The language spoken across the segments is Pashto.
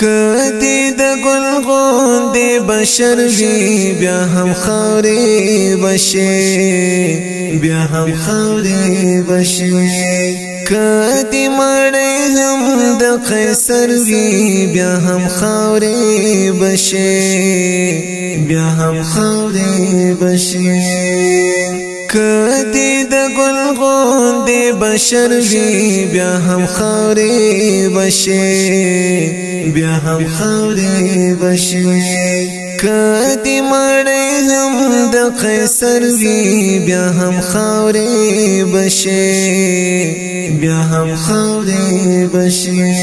کدی د ګل غوندې بشر وی بیا هم خوري بشي بیا هم خوري بشي کدی مړې هم د قیصر وی بیا هم خوري بشي بیا هم خوري بشي کدی د ګل غوندې بشر وی بیا هم خوري بشي بیا هم خوري بشي کدی مړې هم د قیصر وی بیا هم خاورې بشي بیا هم خاورې بشي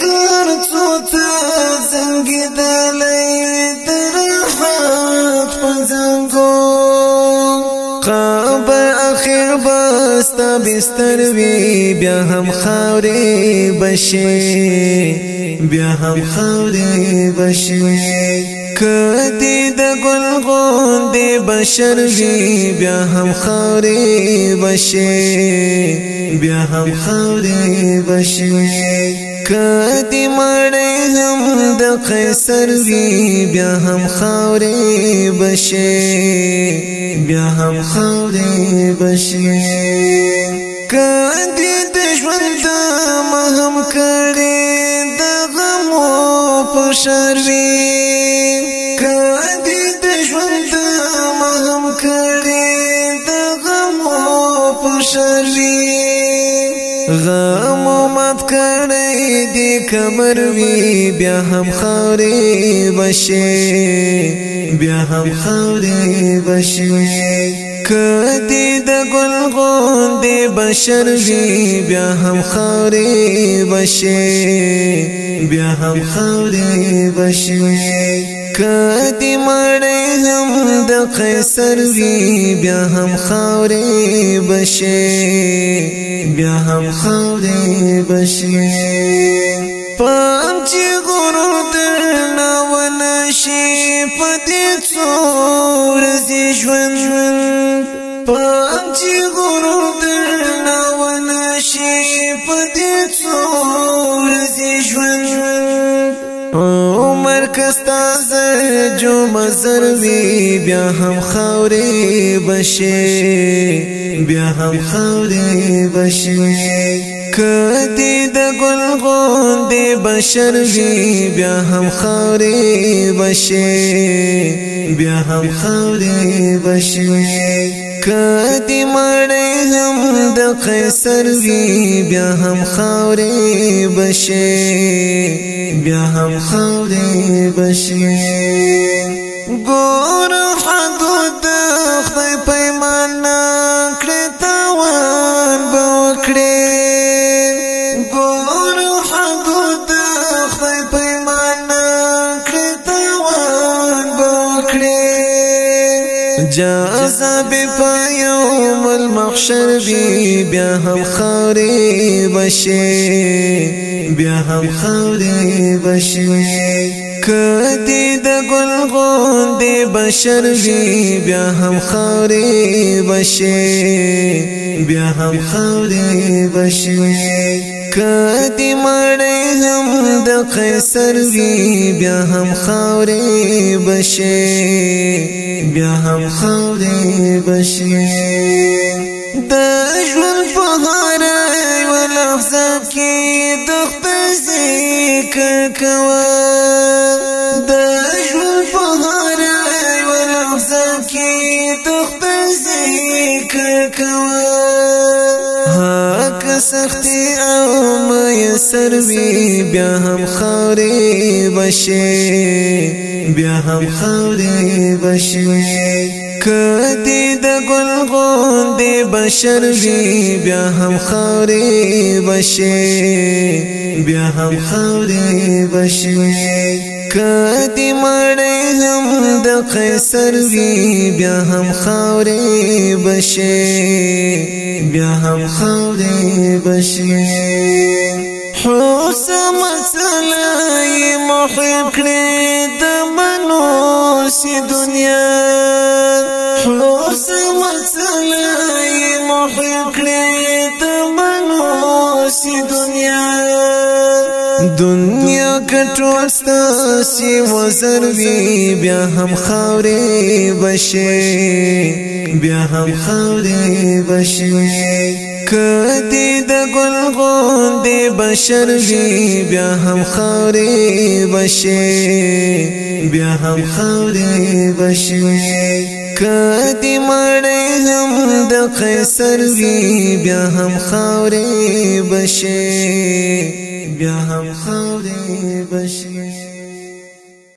کار څوته زنګدلې تر حد پزنګو قاب اخر بست بستر وی بیا هم خاوري بشي بیا هم خاوري بشي کدی د گل غوندې بشر وی بیا هم خوري بشي بیا هم خوري بشي کدی مړی هم د قیصر وی بیا هم خاورې بشي بیا هم خاورې بشي کدی د ژوند مهم کړي د غم په شری کدی د ژوند مهم کړي د غم په شری غم مات کړي دې کمر وی بیا هم خوري بشي بیا هم خوري بشي کدی د گل غوندې بشر وی بیا هم خوري بشي بیا هم خوري بشي کدی مړې هم د قیصر وی بیا هم خاورې بشي بیا هم خاورې بشي پام چې غرور درنا ونشي پدې څور زی ژوند پام چې غرور درنا ونشي پدې څور زی ژوند کستا زر جو مزر وی بیا هم خاوري بشي بیا هم خوري بشي کدی د گل غون دی بشر وی بیا هم خوري بشي بیا هم خوري بشي کدی مړی هم د قیصر وی بیا هم خاورې بشي بیا هم خاورې بشي ګور حدود خدای په عذاب پایوم المحشر بی بیا هم خوري بشي بیا هم خوري بشي کدی د ګل غوندې بشر وی بیا هم خوري بشي بیا هم خوري بشي کدی مړی هم د قیصر وی بیا هم خاورې بشي بیا هم خاورې بشي د ژوند په هر یو لحظه کې د خپل ذکر کوه د ژوند په هر یو لحظه کې د خپل ذکر کوه د سختی او میسر وی بیا هم خوري بشي بیا هم خوري بشي کدی د ګل غوندې بشر وی بیا هم خوري بشي بیا هم خوري بشي کدی مړې هم د قیصر وی بیا هم خوري بشي بیا هم خوري بشي حسم سلای محب کړې د منوسي دنیا ټول ستاسي وزر وی بیا هم خاوري بشي بیا هم خاوري بشي کدی د ګل غوندې بشر وی بیا هم خاورې بشي بیا هم خاورې بشي کدی مړې هم د قیصر وی بیا هم خاورې بشي 别喊兄弟关系。